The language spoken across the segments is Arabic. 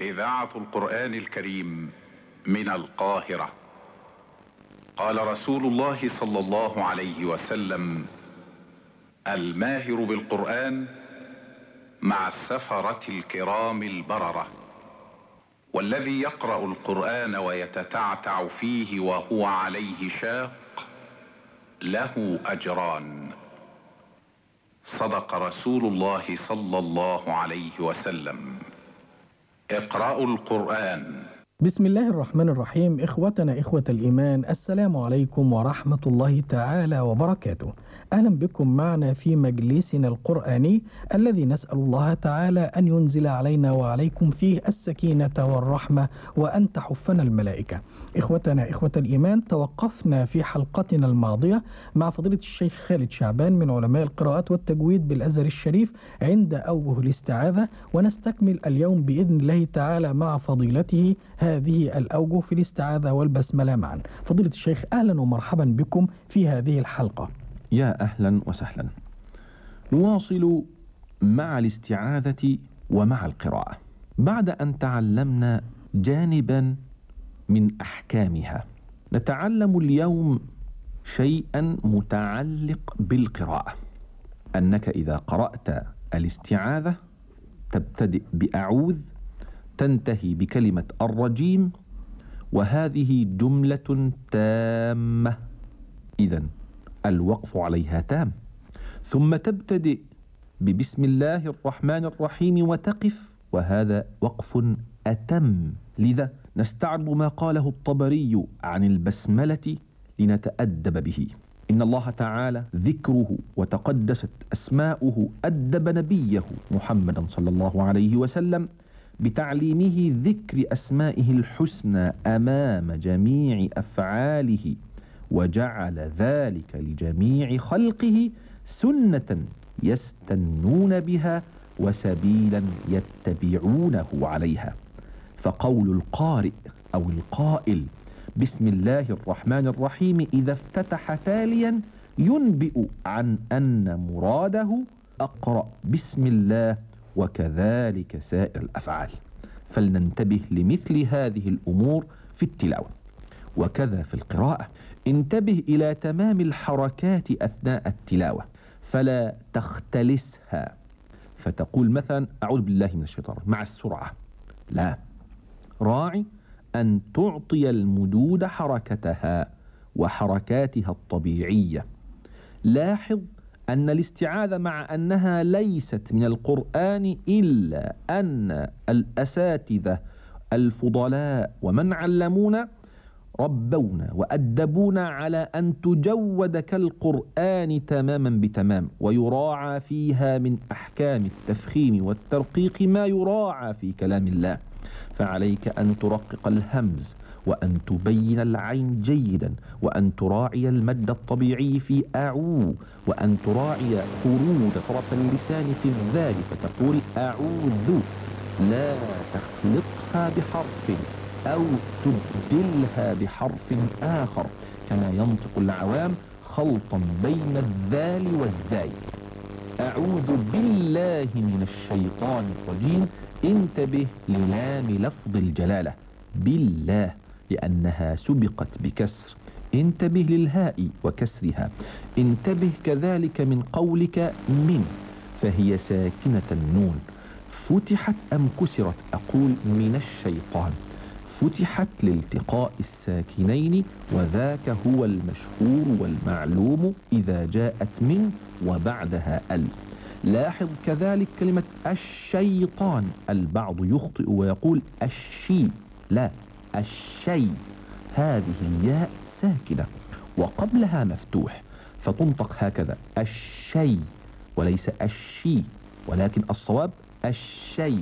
إذاعة القرآن الكريم من القاهرة. قال رسول الله صلى الله عليه وسلم الماهر بالقرآن مع السفرة الكرام البررة والذي يقرأ القرآن ويتتعتع فيه وهو عليه شاق له أجران. صدق رسول الله صلى الله عليه وسلم. اقرأوا القرآن. بسم الله الرحمن الرحيم. إخوتنا إخوة الإيمان السلام عليكم ورحمة الله تعالى وبركاته. أهلا بكم معنا في مجلسنا القرآني الذي نسأل الله تعالى أن ينزل علينا وعليكم فيه السكينة والرحمة وأن تحفنا الملائكة. إخوتنا إخوة الإيمان توقفنا في حلقتنا الماضية مع فضيلة الشيخ خالد شعبان من علماء القراءات والتجويد بالأزهر الشريف عند أوجه الاستعاذة ونستكمل اليوم بإذن الله تعالى مع فضيلته هذه الأوجه في الاستعاذة والبسملة معا. فضيلة الشيخ أهلا ومرحبا بكم في هذه الحلقة. يا أهلا وسهلا. نواصل مع الاستعاذة ومع القراءة. بعد أن تعلمنا جانبا من أحكامها نتعلم اليوم شيئا متعلق بالقراءة. أنك إذا قرأت الاستعاذة تبتدئ بأعوذ تنتهي بكلمة الرجيم وهذه جملة تامة. إذا الوقف عليها تام. ثم تبتدئ ببسم الله الرحمن الرحيم وتقف وهذا وقف أتم. لذا نستعرض ما قاله الطبري عن البسملة لنتأدب به. إن الله تعالى ذكره وتقدست أسماؤه أدب نبيه محمدا صلى الله عليه وسلم. بتعليمه ذكر أسمائه الحسنى أمام جميع أفعاله وجعل ذلك لجميع خلقه سنة يستنون بها وسبيلا يتبعونه عليها. فقول القارئ أو القائل بسم الله الرحمن الرحيم إذا افتتح تاليا ينبئ عن أن مراده أقرأ بسم الله وكذلك سائر الأفعال. فلننتبه لمثل هذه الأمور في التلاوة. وكذا في القراءة. انتبه إلى تمام الحركات أثناء التلاوة. فلا تختلسها. فتقول مثلا أعوذ بالله من الشيطان مع السرعة. لا. راعي أن تعطي المدود حركتها وحركاتها الطبيعية. لاحظ أن الاستعاذة مع أنها ليست من القرآن إلا أن الأساتذة الفضلاء ومن علمونا ربونا وأدبونا على أن تجود كالقرآن تماما بتمام ويراعى فيها من أحكام التفخيم والترقيق ما يراعى في كلام الله. فعليك أن ترقق الهمز وأن تبين العين جيدا وأن تراعي المد الطبيعي في أعو وأن تراعي خروج طرف اللسان في الذال فتقول أعوذ. لا تخلطها بحرف أو تبدلها بحرف آخر كما ينطق العوام خلطا بين الذال والزاي. أعوذ بالله من الشيطان الرجيم انتبه للام لفظ الجلالة. بالله. لأنها سبقت بكسر. انتبه للهاء وكسرها. انتبه كذلك من قولك من فهي ساكنة النون. فتحت أم كسرت؟ أقول من الشيطان. فتحت لالتقاء الساكنين وذاك هو المشهور والمعلوم إذا جاءت من وبعدها ال. لاحظ كذلك كلمة الشيطان. البعض يخطئ ويقول الشي لا. الشي هذه الياء ساكنة وقبلها مفتوح فتنطق هكذا الشي وليس الشي ولكن الصواب الشي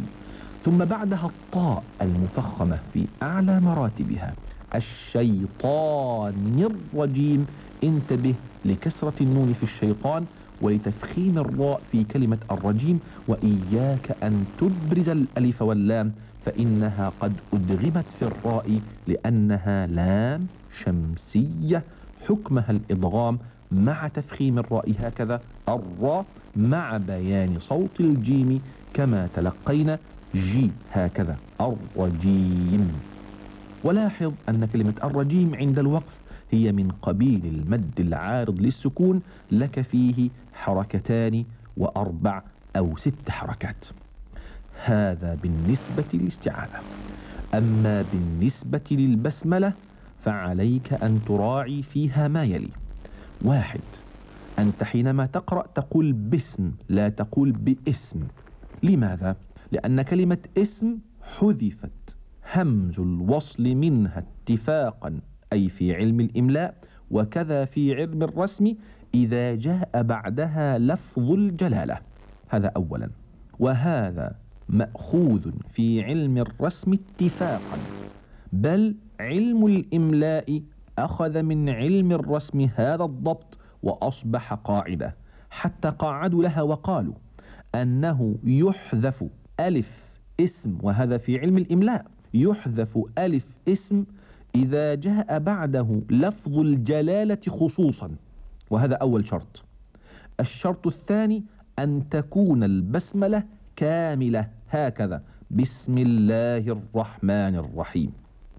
ثم بعدها الطاء المفخمة في أعلى مراتبها الشيطان الرجيم. انتبه لكسرة النون في الشيطان ولتفخيم الراء في كلمة الرجيم وإياك أن تبرز الألف واللام. فإنها قد أدغمت في الراء لأنها لام شمسية. حكمها الإدغام مع تفخيم الراء هكذا. الراء مع بيان صوت الجيم كما تلقينا. جي هكذا. الرجيم. ولاحظ أن كلمة الرجيم عند الوقف هي من قبيل المد العارض للسكون. لك فيه حركتان وأربع أو ست حركات. هذا بالنسبة للاستعاذة. أما بالنسبة للبسملة فعليك أن تراعي فيها ما يلي. واحد أنت حينما تقرأ تقول باسم لا تقول باسم. لماذا؟ لأن كلمة اسم حذفت. همز الوصل منها اتفاقا أي في علم الإملاء وكذا في علم الرسم إذا جاء بعدها لفظ الجلالة. هذا أولا. وهذا مأخوذ في علم الرسم اتفاقا بل علم الإملاء أخذ من علم الرسم هذا الضبط وأصبح قاعدة حتى قاعدوا لها وقالوا أنه يحذف ألف اسم وهذا في علم الإملاء يحذف ألف اسم إذا جاء بعده لفظ الجلالة خصوصا وهذا أول شرط. الشرط الثاني أن تكون البسملة كاملة. هكذا. بسم الله الرحمن الرحيم.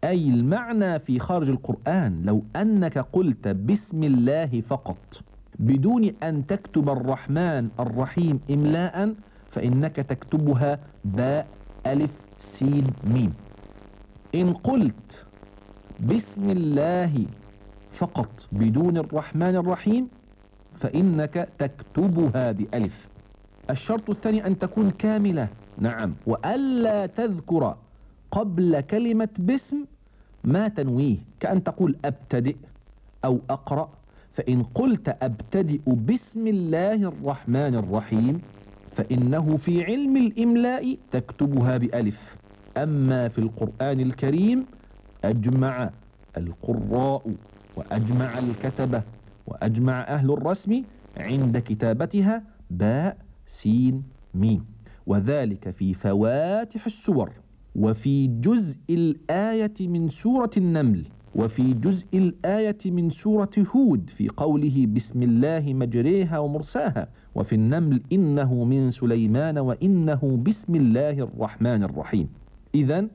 أي المعنى في خارج القرآن لو أنك قلت بسم الله فقط بدون أن تكتب الرحمن الرحيم إملاء فإنك تكتبها باء ألف سين ميم. إن قلت بسم الله فقط بدون الرحمن الرحيم فإنك تكتبها بألف. الشرط الثاني أن تكون كاملة. نعم. وألا تذكر قبل كلمة باسم ما تنويه. كأن تقول أبتدئ أو أقرأ. فإن قلت أبتدئ بسم الله الرحمن الرحيم فإنه في علم الإملاء تكتبها بألف. أما في القرآن الكريم أجمع القراء وأجمع الكتبة وأجمع أهل الرسم عند كتابتها باء. سين ميم. وذلك في فواتح السور وفي جزء الآية من سورة النمل وفي جزء الآية من سورة هود في قوله بسم الله مجريها ومرساها وفي النمل إنه من سليمان وإنه بسم الله الرحمن الرحيم. إذا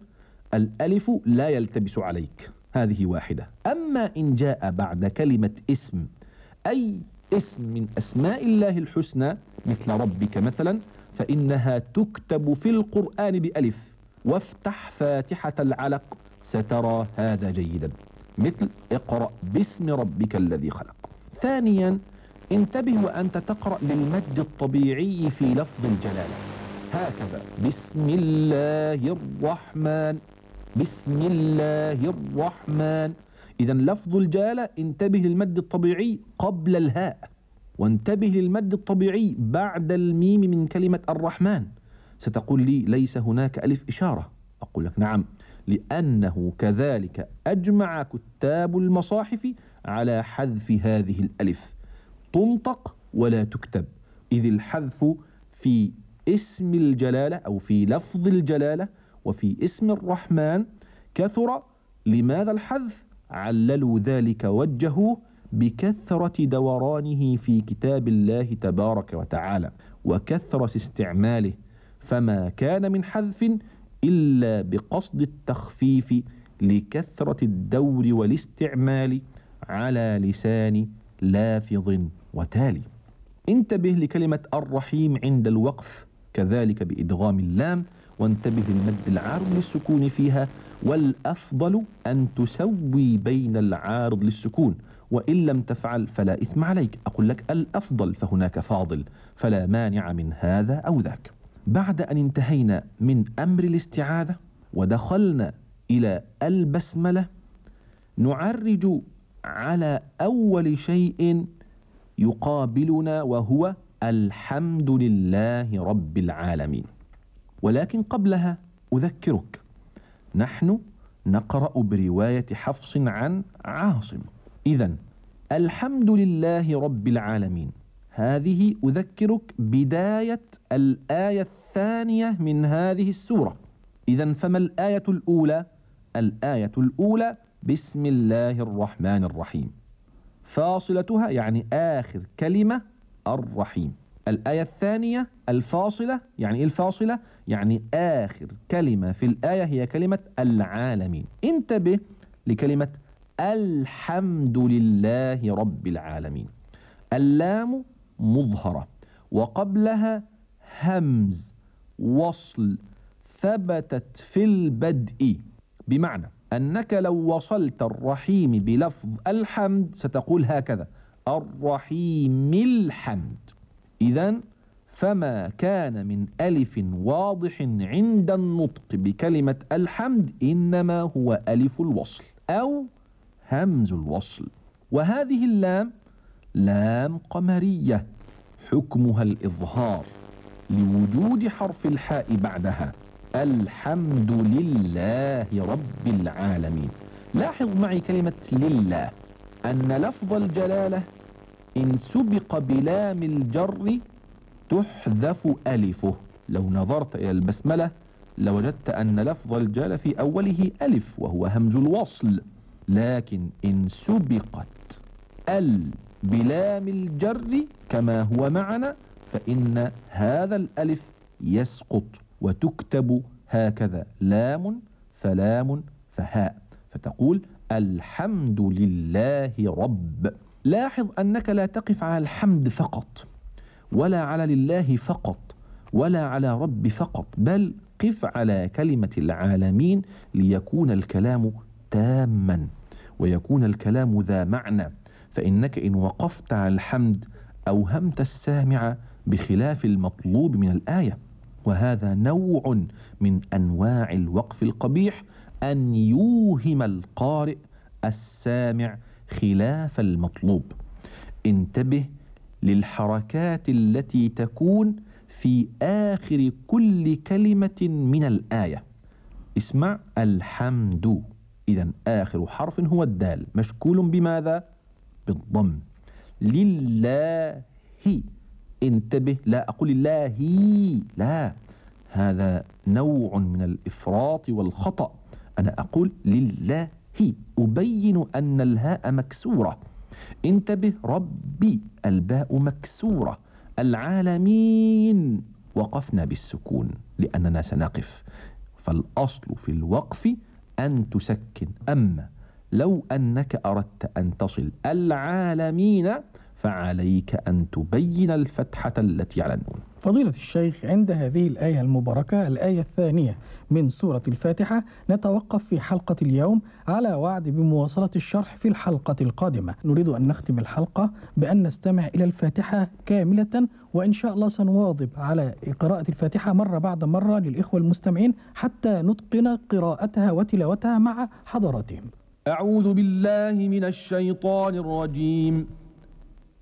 الألف لا يلتبس عليك هذه واحدة. أما إن جاء بعد كلمة اسم أي اسم من أسماء الله الحسنى مثل ربك مثلا فإنها تكتب في القرآن بألف وافتح فاتحة العلق سترى هذا جيدا. مثل اقرأ باسم ربك الذي خلق. ثانيا انتبه وأنت تقرأ للمد الطبيعي في لفظ الجلالة. هكذا بسم الله الرحمن بسم الله الرحمن. إذا لفظ الجلالة انتبه للمد الطبيعي قبل الهاء وانتبه للمد الطبيعي بعد الميم من كلمة الرحمن. ستقول لي ليس هناك ألف إشارة. أقول لك نعم لأنه كذلك أجمع كتاب المصاحف على حذف هذه الألف. تنطق ولا تكتب. إذ الحذف في اسم الجلالة أو في لفظ الجلالة وفي اسم الرحمن كثر. لماذا الحذف؟ عللوا ذلك وجهوه بكثرة دورانه في كتاب الله تبارك وتعالى وكثرة استعماله. فما كان من حذف إلا بقصد التخفيف لكثرة الدور والاستعمال على لسان لافظ وتالي. انتبه لكلمة الرحيم عند الوقف كذلك بإدغام اللام. وانتبه للمد العارض للسكون فيها والأفضل أن تسوي بين العارض للسكون وإن لم تفعل فلا إثم عليك. أقول لك الأفضل فهناك فاضل فلا مانع من هذا أو ذاك. بعد أن انتهينا من أمر الاستعاذة ودخلنا إلى البسملة نعرج على أول شيء يقابلنا وهو الحمد لله رب العالمين. ولكن قبلها أذكرك. نحن نقرأ برواية حفص عن عاصم. إذا الحمد لله رب العالمين. هذه أذكرك بداية الآية الثانية من هذه السورة. إذا فما الآية الأولى؟ الآية الأولى بسم الله الرحمن الرحيم. فاصلتها يعني آخر كلمة الرحيم. الآية الثانية الفاصلة يعني إيه الفاصلة؟ يعني آخر كلمة في الآية هي كلمة العالمين. انتبه لكلمة الحمد لله رب العالمين. اللام مظهرة وقبلها همز وصل ثبتت في البدء. بمعنى أنك لو وصلت الرحيم بلفظ الحمد ستقول هكذا الرحيم الحمد. إذا فما كان من ألف واضح عند النطق بكلمة الحمد إنما هو ألف الوصل أو همز الوصل. وهذه اللام لام قمرية حكمها الإظهار لوجود حرف الحاء بعدها. الحمد لله رب العالمين. لاحظ معي كلمة لله أن لفظ الجلالة إن سبق بلام الجر تحذف ألفه. لو نظرت إلى البسملة لوجدت أن لفظ الجلالة في أوله ألف وهو همز الوصل. لكن إن سبقت ال بلام الجر كما هو معنا فإن هذا الألف يسقط وتكتب هكذا. لام فلام فهاء. فتقول الحمد لله رب. لاحظ أنك لا تقف على الحمد فقط ولا على لله فقط ولا على رب فقط بل قف على كلمة العالمين ليكون الكلام تاما ويكون الكلام ذا معنى. فإنك إن وقفت على الحمد أوهمت السامع بخلاف المطلوب من الآية. وهذا نوع من أنواع الوقف القبيح أن يوهم القارئ السامع خلاف المطلوب. انتبه للحركات التي تكون في آخر كل كلمة من الآية. اسمع الحمد. إذا آخر حرف هو الدال. مشكول بماذا؟ بالضم. لله. انتبه. لا أقول الله لا. هذا نوع من الإفراط والخطأ. أنا أقول لله. أبين أن الهاء مكسورة. انتبه ربي الباء مكسورة. العالمين وقفنا بالسكون لأننا سنقف. فالأصل في الوقف أن تسكن. أما لو أنك أردت أن تصل العالمين فعليك أن تبين الفتحة التي على النون. فضيلة الشيخ عند هذه الآية المباركة الآية الثانية من سورة الفاتحة نتوقف في حلقة اليوم على وعد بمواصلة الشرح في الحلقة القادمة. نريد أن نختم الحلقة بأن نستمع إلى الفاتحة كاملة وإن شاء الله سنواظب على قراءة الفاتحة مرة بعد مرة للإخوة المستمعين حتى نتقن قراءتها وتلاوتها مع حضراتهم. أعوذ بالله من الشيطان الرجيم.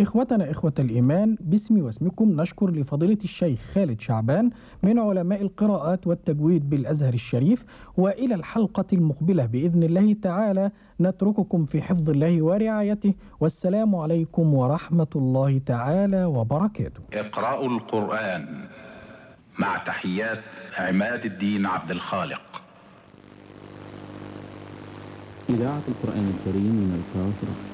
إخوتنا إخوة الإيمان باسمي واسمكم نشكر لفضيلة الشيخ خالد شعبان من علماء القراءات والتجويد بالأزهر الشريف وإلى الحلقة المقبلة بإذن الله تعالى نترككم في حفظ الله ورعايته والسلام عليكم ورحمة الله تعالى وبركاته. اقرأوا القرآن مع تحيات عماد الدين عبد الخالق. إذاعة القرآن الكريم من القاهرة